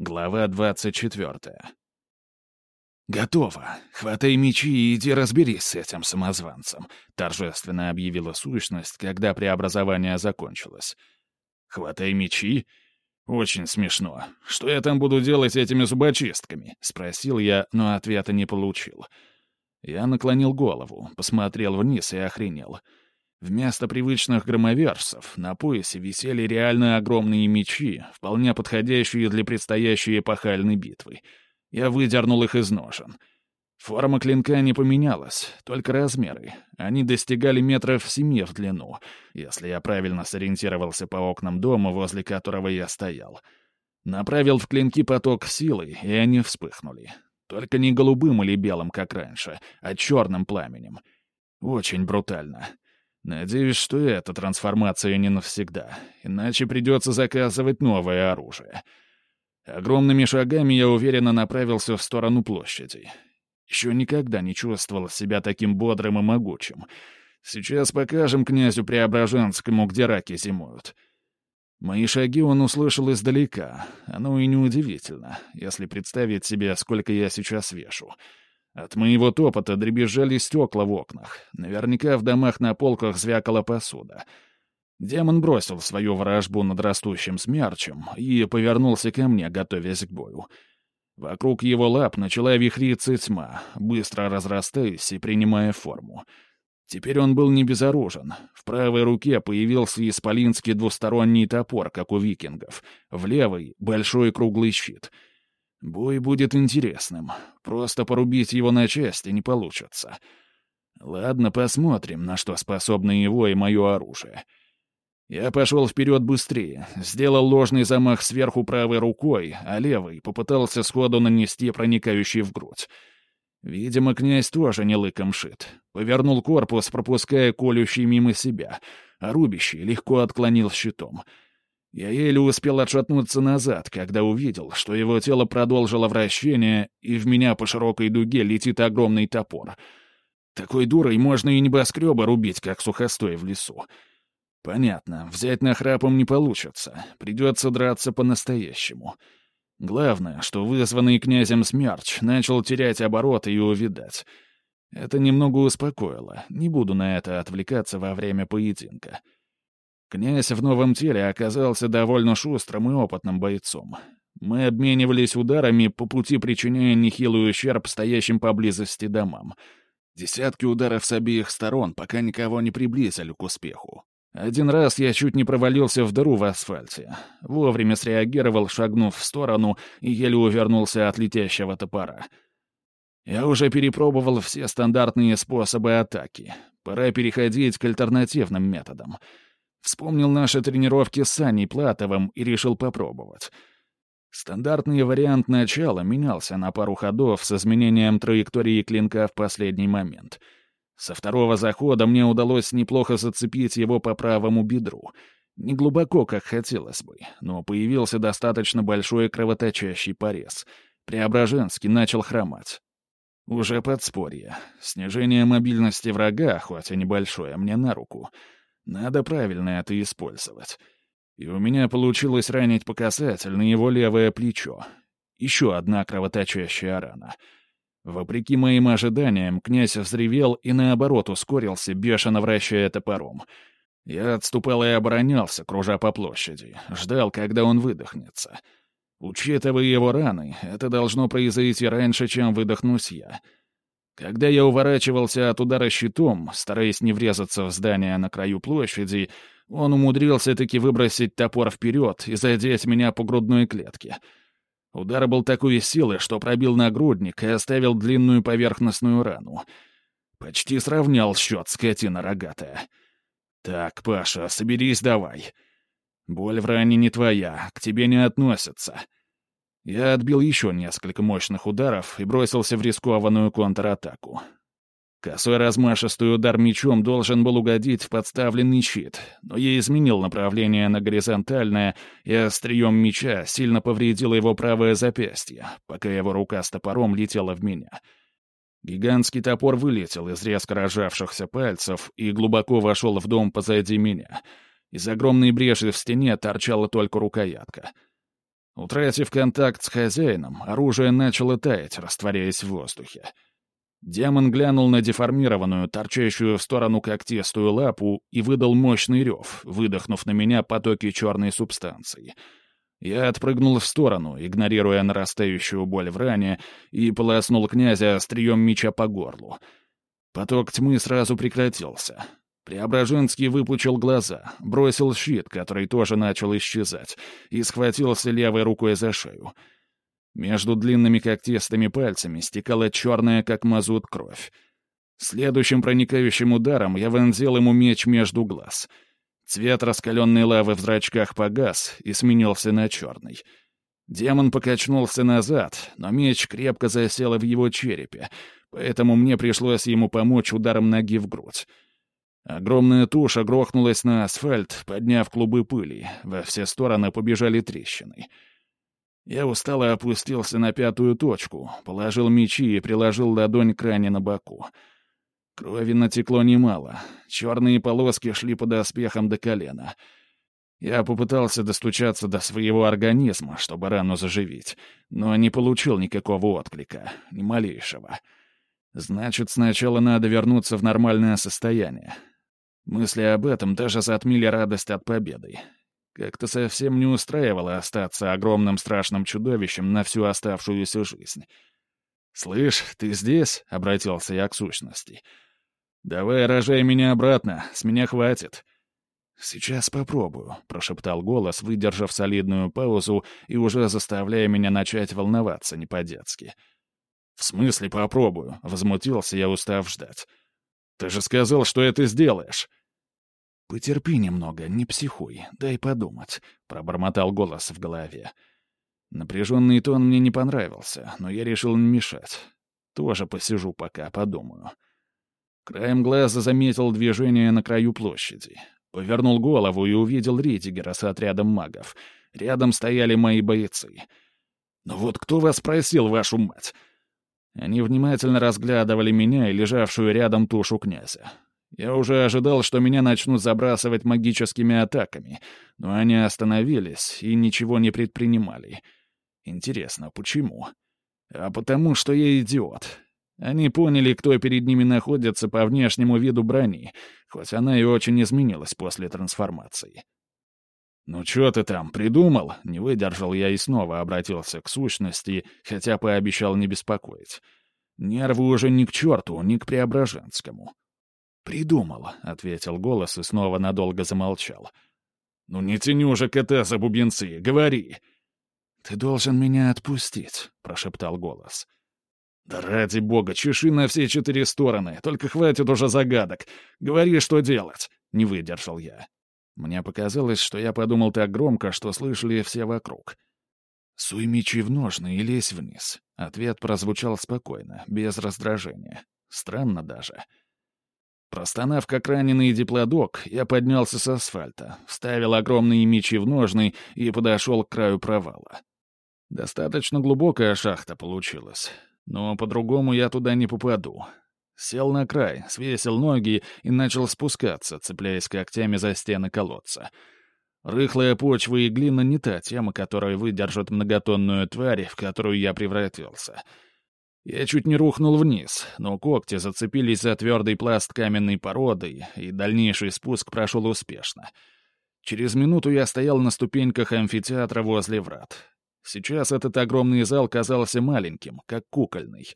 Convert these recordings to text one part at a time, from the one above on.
Глава 24. «Готово. Хватай мечи и иди разберись с этим самозванцем», — торжественно объявила сущность, когда преобразование закончилось. «Хватай мечи? Очень смешно. Что я там буду делать этими зубочистками?» — спросил я, но ответа не получил. Я наклонил голову, посмотрел вниз и охренел — Вместо привычных громоверсов на поясе висели реально огромные мечи, вполне подходящие для предстоящей эпохальной битвы. Я выдернул их из ножен. Форма клинка не поменялась, только размеры. Они достигали метров семи в длину, если я правильно сориентировался по окнам дома, возле которого я стоял. Направил в клинки поток силы, и они вспыхнули. Только не голубым или белым, как раньше, а черным пламенем. Очень брутально. Надеюсь, что эта трансформация не навсегда, иначе придется заказывать новое оружие. Огромными шагами я уверенно направился в сторону площади. Еще никогда не чувствовал себя таким бодрым и могучим. Сейчас покажем князю Преображенскому, где раки зимуют. Мои шаги он услышал издалека. Оно и неудивительно, если представить себе, сколько я сейчас вешу. От моего топота дребезжали стекла в окнах. Наверняка в домах на полках звякала посуда. Демон бросил свою ворожбу над растущим смерчем и повернулся ко мне, готовясь к бою. Вокруг его лап начала вихриться тьма, быстро разрастаясь и принимая форму. Теперь он был не безоружен. В правой руке появился исполинский двусторонний топор, как у викингов. В левой — большой круглый щит — Бой будет интересным. Просто порубить его на части не получится. Ладно, посмотрим, на что способны его и мое оружие. Я пошел вперед быстрее, сделал ложный замах сверху правой рукой, а левой попытался сходу нанести проникающий в грудь. Видимо, князь тоже не лыком шит. Повернул корпус, пропуская колющий мимо себя, а рубящий легко отклонил щитом — я еле успел отшатнуться назад, когда увидел, что его тело продолжило вращение, и в меня по широкой дуге летит огромный топор. Такой дурой можно и небоскреба рубить, как сухостой в лесу. Понятно, взять нахрапом не получится, придется драться по-настоящему. Главное, что вызванный князем смерч начал терять обороты и увидать. Это немного успокоило, не буду на это отвлекаться во время поединка. Князь в новом теле оказался довольно шустрым и опытным бойцом. Мы обменивались ударами, по пути причиняя нехилый ущерб стоящим поблизости домам. Десятки ударов с обеих сторон, пока никого не приблизили к успеху. Один раз я чуть не провалился в дыру в асфальте. Вовремя среагировал, шагнув в сторону, и еле увернулся от летящего топора. Я уже перепробовал все стандартные способы атаки. Пора переходить к альтернативным методам — Вспомнил наши тренировки с Саней Платовым и решил попробовать. Стандартный вариант начала менялся на пару ходов с изменением траектории клинка в последний момент. Со второго захода мне удалось неплохо зацепить его по правому бедру. Не глубоко, как хотелось бы, но появился достаточно большой кровоточащий порез. Преображенский начал хромать. Уже подспорье. Снижение мобильности врага, хоть и небольшое, мне на руку — надо правильно это использовать. И у меня получилось ранить по касательной его левое плечо. Еще одна кровоточащая рана. Вопреки моим ожиданиям, князь взревел и, наоборот, ускорился, бешено вращая топором. Я отступал и оборонялся, кружа по площади. Ждал, когда он выдохнется. Учитывая его раны, это должно произойти раньше, чем выдохнусь я — когда я уворачивался от удара щитом, стараясь не врезаться в здание на краю площади, он умудрился таки выбросить топор вперед и задеть меня по грудной клетке. Удар был такой силы, что пробил нагрудник и оставил длинную поверхностную рану. Почти сравнял счет, скотина рогатая. «Так, Паша, соберись давай. Боль в ране не твоя, к тебе не относится». Я отбил еще несколько мощных ударов и бросился в рискованную контратаку. Косой размашистый удар мечом должен был угодить в подставленный щит, но я изменил направление на горизонтальное, и острием меча сильно повредил его правое запястье, пока его рука с топором летела в меня. Гигантский топор вылетел из резко рожавшихся пальцев и глубоко вошел в дом позади меня. Из огромной бреши в стене торчала только рукоятка — Утратив контакт с хозяином, оружие начало таять, растворяясь в воздухе. Демон глянул на деформированную, торчащую в сторону когтистую лапу и выдал мощный рев, выдохнув на меня потоки черной субстанции. Я отпрыгнул в сторону, игнорируя нарастающую боль в ране, и полоснул князя острием меча по горлу. Поток тьмы сразу прекратился. Преображенский выпучил глаза, бросил щит, который тоже начал исчезать, и схватился левой рукой за шею — между длинными когтистыми пальцами стекала черная, как мазут, кровь. Следующим проникающим ударом я вонзил ему меч между глаз. Цвет раскаленной лавы в зрачках погас и сменился на черный. Демон покачнулся назад, но меч крепко засел в его черепе, поэтому мне пришлось ему помочь ударом ноги в грудь. Огромная туша грохнулась на асфальт, подняв клубы пыли. Во все стороны побежали трещины. Я устало опустился на пятую точку, положил мечи и приложил ладонь к ране на боку. Крови натекло немало. Черные полоски шли под оспехом до колена. Я попытался достучаться до своего организма, чтобы рану заживить, но не получил никакого отклика, ни малейшего. Значит, сначала надо вернуться в нормальное состояние. Мысли об этом даже затмили радость от победы. Как-то совсем не устраивало остаться огромным страшным чудовищем на всю оставшуюся жизнь. «Слышь, ты здесь?» — обратился я к сущности. «Давай рожай меня обратно, с меня хватит». «Сейчас попробую», — прошептал голос, выдержав солидную паузу и уже заставляя меня начать волноваться не по-детски. «В смысле попробую?» — возмутился я, устав ждать. «Ты же сказал, что это сделаешь». «Потерпи немного, не психуй, дай подумать», — пробормотал голос в голове. Напряженный тон мне не понравился, но я решил не мешать. Тоже посижу пока, подумаю. Краем глаза заметил движение на краю площади. Повернул голову и увидел Ридигера с отрядом магов. Рядом стояли мои бойцы. «Ну вот кто вас просил, вашу мать?» Они внимательно разглядывали меня и лежавшую рядом тушу князя. Я уже ожидал, что меня начнут забрасывать магическими атаками, но они остановились и ничего не предпринимали. Интересно, почему? А потому, что я идиот. Они поняли, кто перед ними находится по внешнему виду брони, хоть она и очень изменилась после трансформации. «Ну что ты там, придумал?» — не выдержал я и снова обратился к сущности, хотя пообещал не беспокоить. Нервы уже ни к черту, ни к Преображенскому. «Придумал», — ответил голос и снова надолго замолчал. «Ну не тяни уже кота за бубенцы, говори!» «Ты должен меня отпустить», — прошептал голос. «Да ради бога, чеши на все четыре стороны, только хватит уже загадок. Говори, что делать!» — не выдержал я. Мне показалось, что я подумал так громко, что слышали все вокруг. «Суй мечи в ножны и лезь вниз». Ответ прозвучал спокойно, без раздражения. Странно даже. Простонав, как раненый диплодок, я поднялся с асфальта, вставил огромные мечи в ножны и подошел к краю провала. Достаточно глубокая шахта получилась, но по-другому я туда не попаду. Сел на край, свесил ноги и начал спускаться, цепляясь когтями за стены колодца. Рыхлая почва и глина не та тема, которая выдержит многотонную тварь, в которую я превратился — я чуть не рухнул вниз, но когти зацепились за твердый пласт каменной породы, и дальнейший спуск прошел успешно. Через минуту я стоял на ступеньках амфитеатра возле врат. Сейчас этот огромный зал казался маленьким, как кукольный.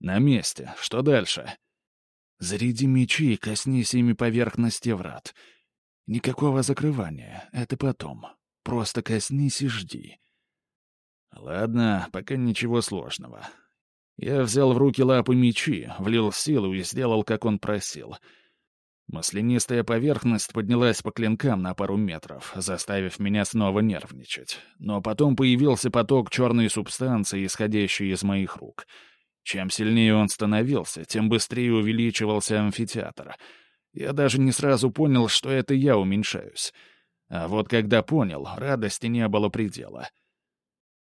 На месте. Что дальше? Заряди мечи и коснись ими поверхности врат. Никакого закрывания, это потом. Просто коснись и жди. Ладно, пока ничего сложного. Я взял в руки лапы мечи, влил силу и сделал, как он просил. Маслянистая поверхность поднялась по клинкам на пару метров, заставив меня снова нервничать. Но потом появился поток черной субстанции, исходящей из моих рук. Чем сильнее он становился, тем быстрее увеличивался амфитеатр. Я даже не сразу понял, что это я уменьшаюсь. А вот когда понял, радости не было предела —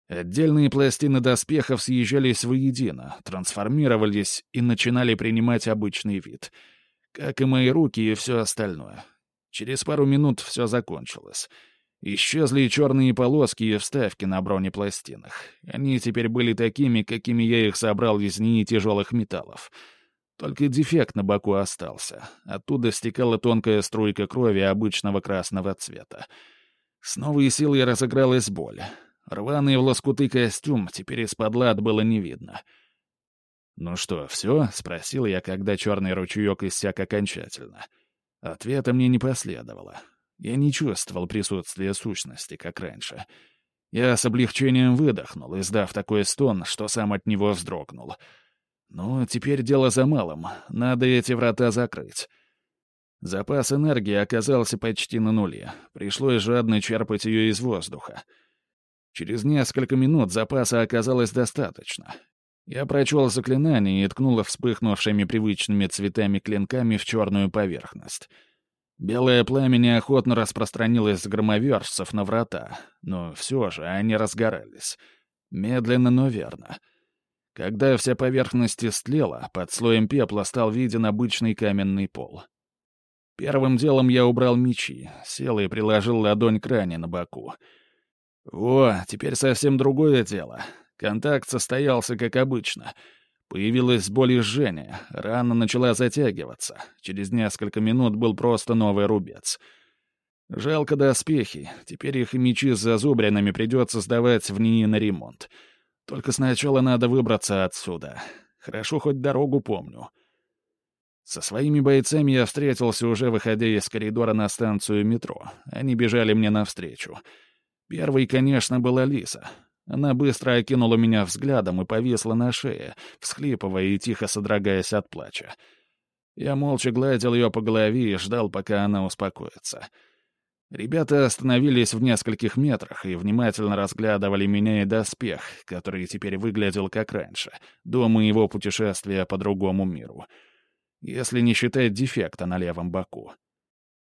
Отдельные пластины доспехов съезжались воедино, трансформировались и начинали принимать обычный вид. Как и мои руки и все остальное. Через пару минут все закончилось. Исчезли черные полоски и вставки на бронепластинах. Они теперь были такими, какими я их собрал из ней тяжелых металлов. Только дефект на боку остался. Оттуда стекала тонкая струйка крови обычного красного цвета. С новой силой разыгралась боль. Рваный в лоскуты костюм теперь из-под лад было не видно. «Ну что, все?» — спросил я, когда черный ручеек иссяк окончательно. Ответа мне не последовало. Я не чувствовал присутствия сущности, как раньше. Я с облегчением выдохнул, издав такой стон, что сам от него вздрогнул. Ну, теперь дело за малым. Надо эти врата закрыть. Запас энергии оказался почти на нуле. Пришлось жадно черпать ее из воздуха. Через несколько минут запаса оказалось достаточно. Я прочел заклинание и ткнул вспыхнувшими привычными цветами клинками в черную поверхность. Белое пламя неохотно распространилось с громовержцев на врата, но все же они разгорались. Медленно, но верно. Когда вся поверхность истлела, под слоем пепла стал виден обычный каменный пол. Первым делом я убрал мечи, сел и приложил ладонь к ране на боку. О, теперь совсем другое дело. Контакт состоялся как обычно — Появилась боль и жжение, рана начала затягиваться. Через несколько минут был просто новый рубец. Жалко доспехи, теперь их и мечи с зазубринами придется сдавать в НИИ на ремонт. Только сначала надо выбраться отсюда. Хорошо, хоть дорогу помню. Со своими бойцами я встретился уже выходя из коридора на станцию метро. Они бежали мне навстречу. Первой, конечно, была Лиса. Она быстро окинула меня взглядом и повисла на шее, всхлипывая и тихо содрогаясь от плача. Я молча гладил ее по голове и ждал, пока она успокоится. Ребята остановились в нескольких метрах и внимательно разглядывали меня и доспех, который теперь выглядел как раньше, до моего путешествия по другому миру. Если не считать дефекта на левом боку.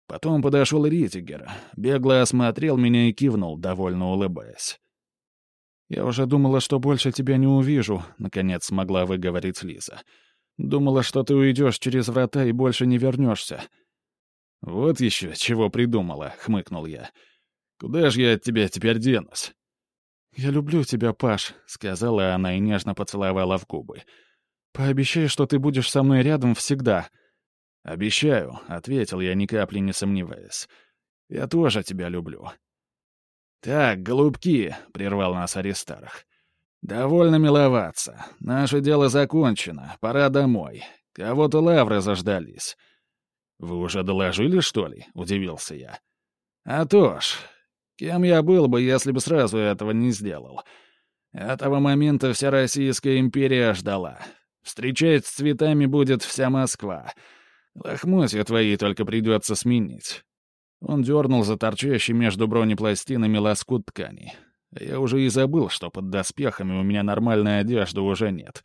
Потом подошел Ритигер, бегло осмотрел меня и кивнул, довольно улыбаясь. «Я уже думала, что больше тебя не увижу», — наконец смогла выговорить Лиза. «Думала, что ты уйдешь через врата и больше не вернешься». «Вот еще чего придумала», — хмыкнул я. «Куда же я от тебя теперь денусь?» «Я люблю тебя, Паш», — сказала она и нежно поцеловала в губы. «Пообещай, что ты будешь со мной рядом всегда». «Обещаю», — ответил я, ни капли не сомневаясь. «Я тоже тебя люблю». «Так, голубки», — прервал нас Аристарх. «Довольно миловаться. Наше дело закончено. Пора домой. Кого-то лавры заждались». «Вы уже доложили, что ли?» — удивился я. «А то ж. Кем я был бы, если бы сразу этого не сделал? Этого момента вся Российская империя ждала. Встречать с цветами будет вся Москва. Лохмотья твои только придется сменить. Он дернул за торчащий между бронепластинами лоскут ткани. Я уже и забыл, что под доспехами у меня нормальной одежды уже нет.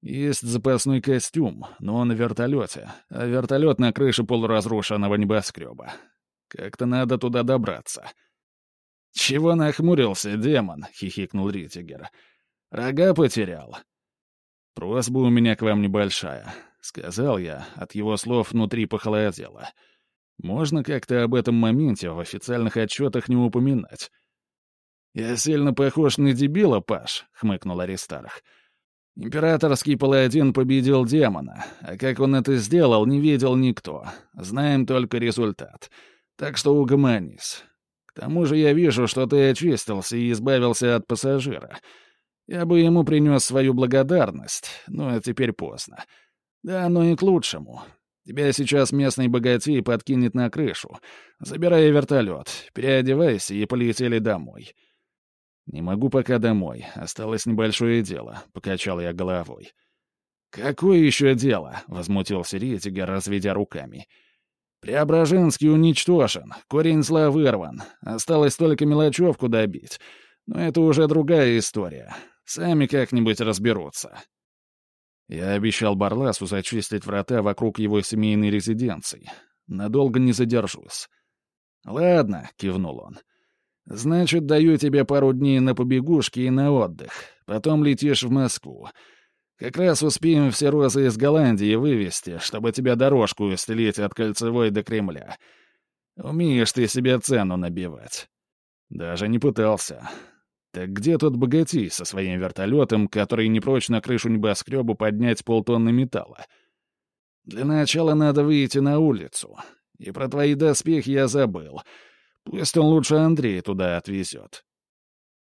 Есть запасной костюм, но он на вертолете, а вертолет на крыше полуразрушенного небоскреба. Как-то надо туда добраться. «Чего нахмурился, демон?» — хихикнул Ритигер. «Рога потерял». «Просьба у меня к вам небольшая», — сказал я, от его слов внутри похолодело. Можно как-то об этом моменте в официальных отчетах не упоминать. «Я сильно похож на дебила, Паш», — хмыкнул Аристарх. «Императорский паладин победил демона, а как он это сделал, не видел никто. Знаем только результат. Так что угомонись. К тому же я вижу, что ты очистился и избавился от пассажира. Я бы ему принес свою благодарность, но теперь поздно. Да оно и к лучшему. Тебя сейчас местный богатей подкинет на крышу. Забирай вертолет, переодевайся и полетели домой». «Не могу пока домой. Осталось небольшое дело», — покачал я головой. «Какое еще дело?» — возмутился Ретигер, разведя руками. «Преображенский уничтожен, корень зла вырван. Осталось только мелочевку добить. Но это уже другая история. Сами как-нибудь разберутся». Я обещал Барласу зачистить врата вокруг его семейной резиденции. Надолго не задержусь. «Ладно», — кивнул он. «Значит, даю тебе пару дней на побегушки и на отдых. Потом летишь в Москву. Как раз успеем все розы из Голландии вывести, чтобы тебя дорожку исцелить от Кольцевой до Кремля. Умеешь ты себе цену набивать». Даже не пытался. Так где тот богатей со своим вертолетом, который не прочь на крышу небоскребу поднять полтонны металла? Для начала надо выйти на улицу. И про твои доспехи я забыл. Пусть он лучше Андрей туда отвезет.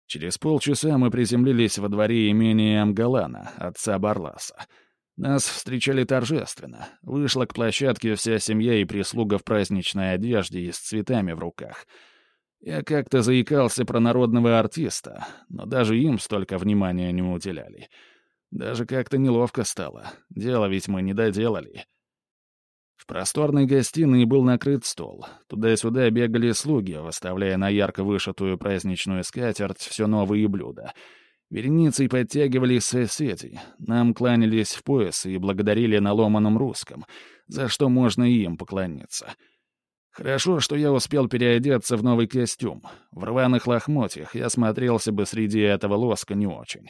Через полчаса мы приземлились во дворе имения Амгалана, отца Барласа. Нас встречали торжественно. Вышла к площадке вся семья и прислуга в праздничной одежде и с цветами в руках — я как-то заикался про народного артиста, но даже им столько внимания не уделяли. Даже как-то неловко стало. Дело ведь мы не доделали. В просторной гостиной был накрыт стол. Туда-сюда бегали слуги, выставляя на ярко вышитую праздничную скатерть все новые блюда. Вереницей подтягивались соседи. Нам кланялись в пояс и благодарили на ломаном русском, за что можно и им поклониться — Хорошо, что я успел переодеться в новый костюм. В рваных лохмотьях я смотрелся бы среди этого лоска не очень.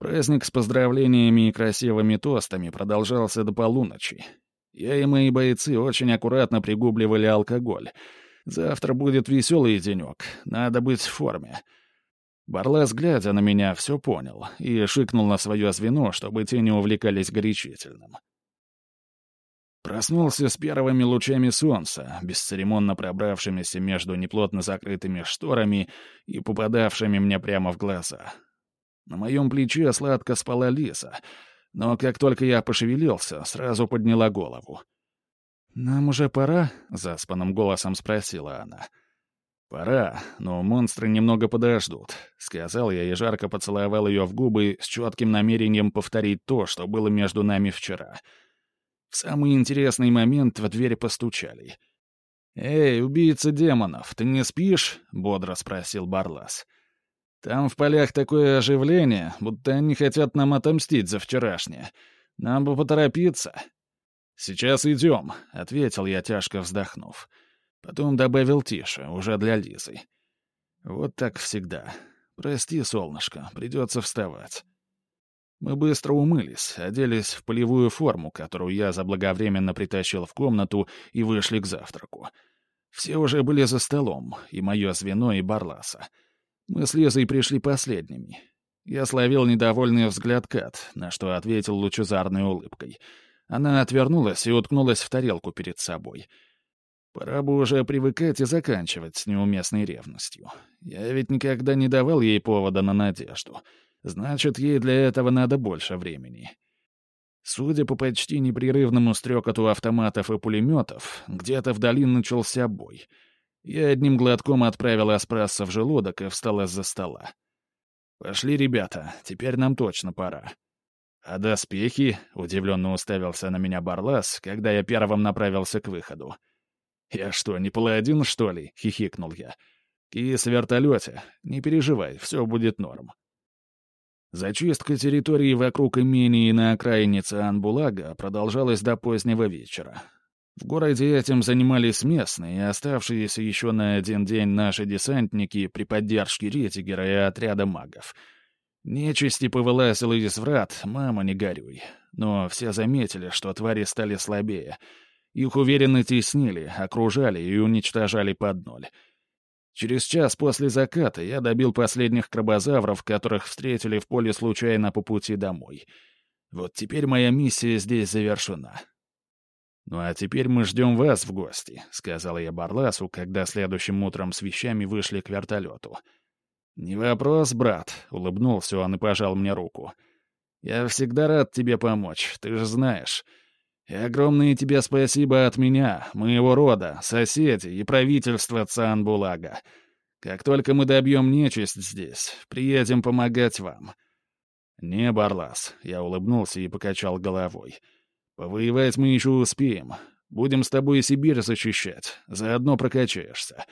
Праздник с поздравлениями и красивыми тостами продолжался до полуночи. Я и мои бойцы очень аккуратно пригубливали алкоголь. Завтра будет веселый денек, надо быть в форме. Барлас, глядя на меня, все понял и шикнул на свое звено, чтобы те не увлекались горячительным. Проснулся с первыми лучами солнца, бесцеремонно пробравшимися между неплотно закрытыми шторами и попадавшими мне прямо в глаза. На моем плече сладко спала лиса, но как только я пошевелился, сразу подняла голову. «Нам уже пора?» — заспанным голосом спросила она. «Пора, но монстры немного подождут», — сказал я и жарко поцеловал ее в губы с четким намерением повторить то, что было между нами вчера — в самый интересный момент в дверь постучали. «Эй, убийца демонов, ты не спишь?» — бодро спросил Барлас. «Там в полях такое оживление, будто они хотят нам отомстить за вчерашнее. Нам бы поторопиться». «Сейчас идем», — ответил я, тяжко вздохнув. Потом добавил тише, уже для Лизы. «Вот так всегда. Прости, солнышко, придется вставать». Мы быстро умылись, оделись в полевую форму, которую я заблаговременно притащил в комнату, и вышли к завтраку. Все уже были за столом, и мое звено, и Барласа. Мы с Лизой пришли последними. Я словил недовольный взгляд Кат, на что ответил лучезарной улыбкой. Она отвернулась и уткнулась в тарелку перед собой. Пора бы уже привыкать и заканчивать с неуместной ревностью. Я ведь никогда не давал ей повода на надежду — Значит, ей для этого надо больше времени. Судя по почти непрерывному стрекоту автоматов и пулеметов, где-то вдали начался бой. Я одним глотком отправил эспрессо в желудок и встал из-за стола. «Пошли, ребята, теперь нам точно пора». «А доспехи?» — удивленно уставился на меня Барлас, когда я первым направился к выходу. «Я что, не паладин, что ли?» — хихикнул я. «Кис в вертолете. Не переживай, все будет норм». Зачистка территории вокруг имени на окраине Цианбулага продолжалась до позднего вечера. В городе этим занимались местные и оставшиеся еще на один день наши десантники при поддержке Ретигера и отряда магов. Нечисти повылазила из врат, мама, не горюй. Но все заметили, что твари стали слабее. Их уверенно теснили, окружали и уничтожали под ноль. Через час после заката я добил последних крабозавров, которых встретили в поле случайно по пути домой. Вот теперь моя миссия здесь завершена. «Ну а теперь мы ждем вас в гости», — сказал я Барласу, когда следующим утром с вещами вышли к вертолету. «Не вопрос, брат», — улыбнулся он и пожал мне руку. «Я всегда рад тебе помочь, ты же знаешь. И огромное тебе спасибо от меня, моего рода, соседей и правительства Цанбулага. Как только мы добьем нечисть здесь, приедем помогать вам». «Не, Барлас», — я улыбнулся и покачал головой. «Повоевать мы еще успеем. Будем с тобой Сибирь защищать, заодно прокачаешься.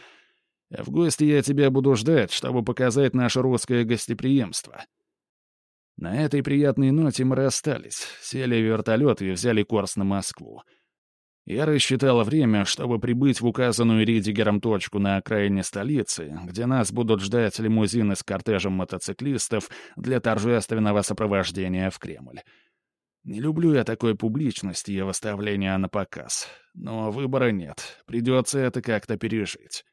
В гости я тебя буду ждать, чтобы показать наше русское гостеприимство». На этой приятной ноте мы расстались, сели в вертолет и взяли курс на Москву. Я рассчитал время, чтобы прибыть в указанную Ридигером точку на окраине столицы, где нас будут ждать лимузины с кортежем мотоциклистов для торжественного сопровождения в Кремль. Не люблю я такой публичности и выставления на показ. Но выбора нет, придется это как-то пережить.